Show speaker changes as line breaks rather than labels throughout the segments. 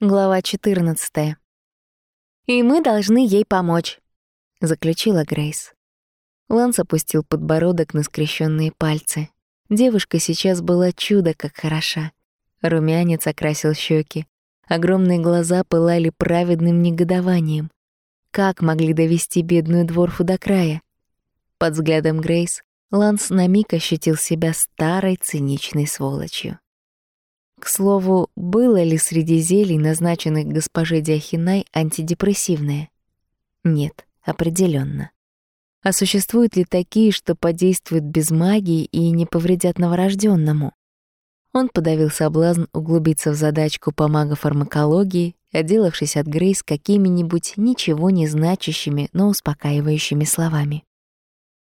Глава 14. «И мы должны ей помочь», — заключила Грейс. Ланс опустил подбородок на скрещенные пальцы. Девушка сейчас была чудо как хороша. Румянец окрасил щеки. Огромные глаза пылали праведным негодованием. Как могли довести бедную дворфу до края? Под взглядом Грейс Ланс на миг ощутил себя старой циничной сволочью. К слову, было ли среди зелий, назначенных госпоже Диахинай, антидепрессивные? Нет, определенно. А существуют ли такие, что подействуют без магии и не повредят новорожденному? Он подавил соблазн углубиться в задачку по магофармакологии, отделавшись от Грейс какими-нибудь ничего не значащими, но успокаивающими словами.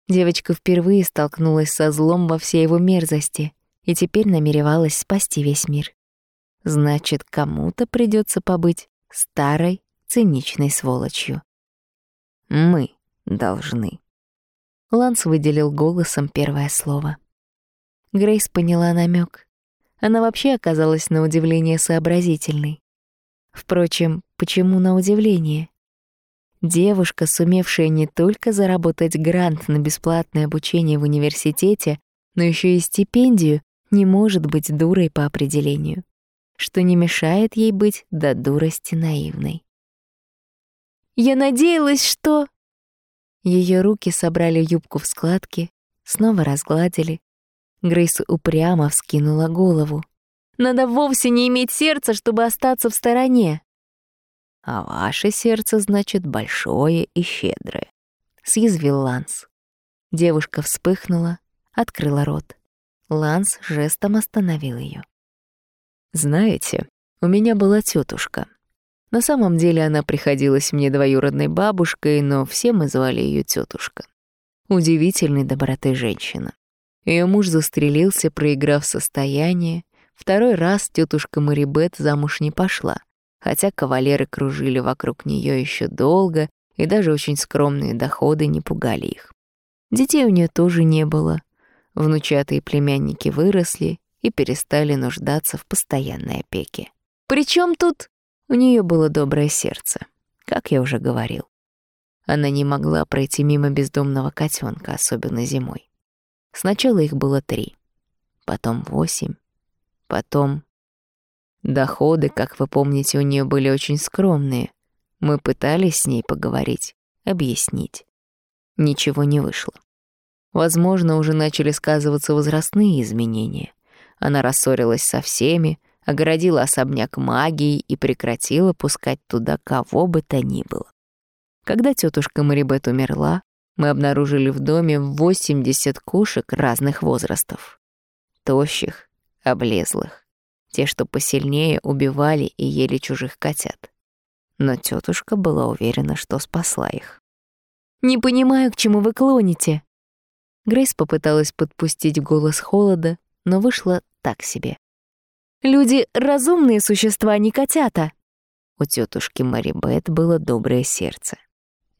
Девочка впервые столкнулась со злом во всей его мерзости — и теперь намеревалась спасти весь мир. Значит, кому-то придется побыть старой, циничной сволочью. Мы должны. Ланс выделил голосом первое слово. Грейс поняла намек. Она вообще оказалась на удивление сообразительной. Впрочем, почему на удивление? Девушка, сумевшая не только заработать грант на бесплатное обучение в университете, но еще и стипендию, не может быть дурой по определению, что не мешает ей быть до дурости наивной. «Я надеялась, что...» Ее руки собрали юбку в складки, снова разгладили. Грейс упрямо вскинула голову. «Надо вовсе не иметь сердца, чтобы остаться в стороне!» «А ваше сердце, значит, большое и щедрое», — съязвил Ланс. Девушка вспыхнула, открыла рот. Ланс жестом остановил ее. «Знаете, у меня была тетушка. На самом деле она приходилась мне двоюродной бабушкой, но все мы звали ее тетушка. Удивительной доброты женщина. Ее муж застрелился, проиграв состояние. Второй раз тетушка Марибет замуж не пошла, хотя кавалеры кружили вокруг нее еще долго, и даже очень скромные доходы не пугали их. Детей у нее тоже не было, Внучатые племянники выросли и перестали нуждаться в постоянной опеке. Причем тут у нее было доброе сердце, как я уже говорил. Она не могла пройти мимо бездомного котенка, особенно зимой. Сначала их было три, потом восемь, потом... Доходы, как вы помните, у нее были очень скромные. Мы пытались с ней поговорить, объяснить. Ничего не вышло. Возможно, уже начали сказываться возрастные изменения. Она рассорилась со всеми, огородила особняк магией и прекратила пускать туда кого бы то ни было. Когда тетушка Марибет умерла, мы обнаружили в доме 80 кошек разных возрастов. Тощих, облезлых. Те, что посильнее, убивали и ели чужих котят. Но тетушка была уверена, что спасла их. «Не понимаю, к чему вы клоните», Грейс попыталась подпустить голос холода, но вышло так себе. «Люди — разумные существа, а не котята!» У тетушки Мэри Бет было доброе сердце.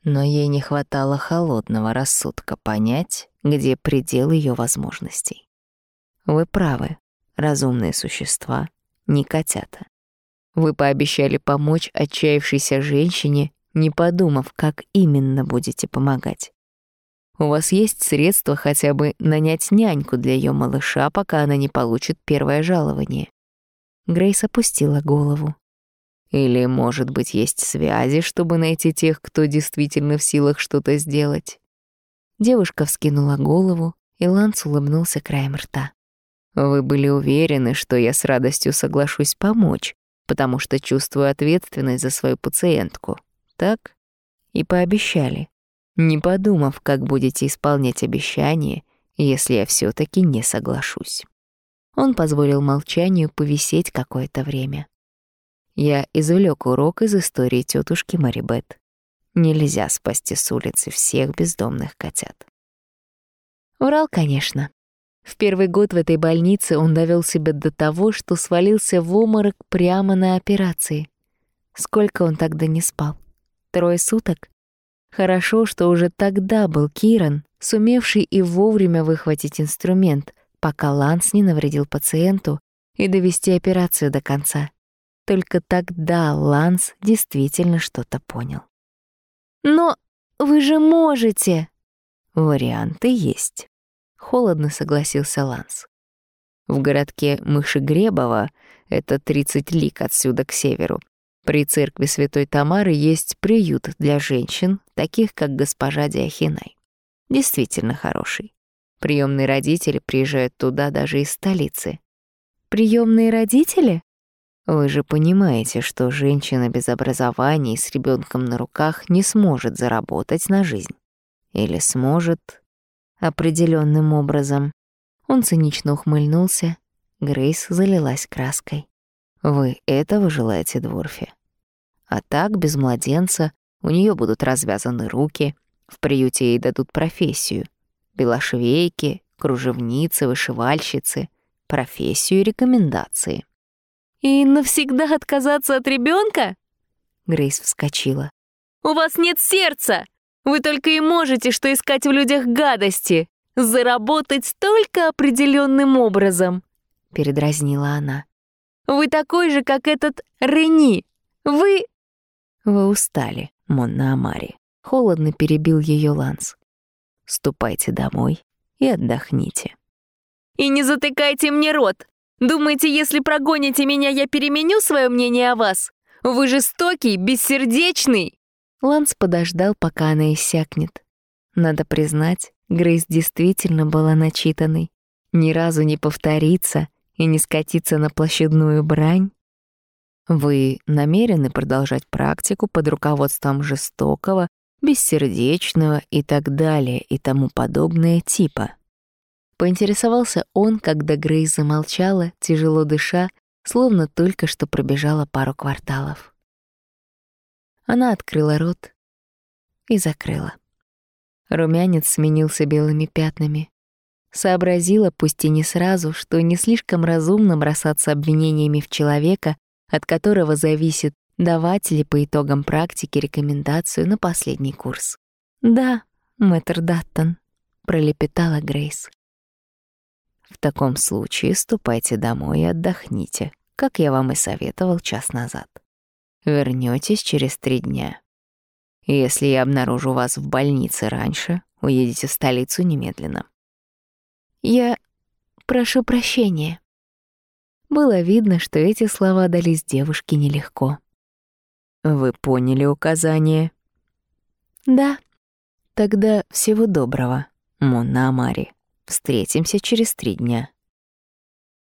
Но ей не хватало холодного рассудка понять, где предел ее возможностей. Вы правы, разумные существа, не котята. Вы пообещали помочь отчаявшейся женщине, не подумав, как именно будете помогать. У вас есть средства хотя бы нанять няньку для ее малыша, пока она не получит первое жалование?» Грейс опустила голову. «Или, может быть, есть связи, чтобы найти тех, кто действительно в силах что-то сделать?» Девушка вскинула голову, и Ланс улыбнулся краем рта. «Вы были уверены, что я с радостью соглашусь помочь, потому что чувствую ответственность за свою пациентку, так?» И пообещали не подумав, как будете исполнять обещание, если я все таки не соглашусь. Он позволил молчанию повисеть какое-то время. Я извлек урок из истории тетушки Марибет. Нельзя спасти с улицы всех бездомных котят. Урал, конечно. В первый год в этой больнице он довел себя до того, что свалился в обморок прямо на операции. Сколько он тогда не спал? Трое суток? Хорошо, что уже тогда был Киран, сумевший и вовремя выхватить инструмент, пока Ланс не навредил пациенту и довести операцию до конца. Только тогда Ланс действительно что-то понял. «Но вы же можете!» «Варианты есть», — холодно согласился Ланс. В городке Мышегребово, это 30 лик отсюда к северу, при церкви Святой Тамары есть приют для женщин, таких как госпожа Диахинай. Действительно хороший. Приемные родители приезжают туда даже из столицы. Приемные родители? Вы же понимаете, что женщина без образования и с ребенком на руках не сможет заработать на жизнь. Или сможет определенным образом. Он цинично ухмыльнулся. Грейс залилась краской. Вы этого желаете, Дворфи? А так, без младенца, у нее будут развязаны руки, в приюте ей дадут профессию. Белошвейки, кружевницы, вышивальщицы, профессию и рекомендации.
«И навсегда отказаться от ребенка?
Грейс вскочила.
«У вас нет сердца! Вы только и можете что искать в людях гадости, заработать только определенным образом!»
Передразнила она.
«Вы такой же, как этот Рени! Вы...»
«Вы устали, Монна Амари», — холодно перебил ее Ланс. «Ступайте домой и отдохните».
«И не затыкайте мне рот! Думаете, если прогоните меня, я переменю свое мнение о вас? Вы жестокий, бессердечный!»
Ланс подождал, пока она иссякнет. Надо признать, Грейс действительно была начитанной. Ни разу не повториться и не скатиться на площадную брань вы намерены продолжать практику под руководством жестокого, бессердечного и так далее и тому подобное типа? Поинтересовался он, когда Грейс замолчала, тяжело дыша, словно только что пробежала пару кварталов. Она открыла рот и закрыла. Румянец сменился белыми пятнами. Сообразила, пусть и не сразу, что не слишком разумно бросаться обвинениями в человека, от которого зависит, давать ли по итогам практики рекомендацию на последний курс. «Да, мэтр Даттон», — пролепетала Грейс. «В таком случае ступайте домой и отдохните, как я вам и советовал час назад. Вернётесь через три дня. Если я обнаружу вас в больнице раньше, уедете в столицу немедленно».
«Я прошу прощения»,
было видно, что эти слова дались девушке нелегко. «Вы поняли указание?»
«Да».
«Тогда всего доброго, Монна Амари. Встретимся через три дня».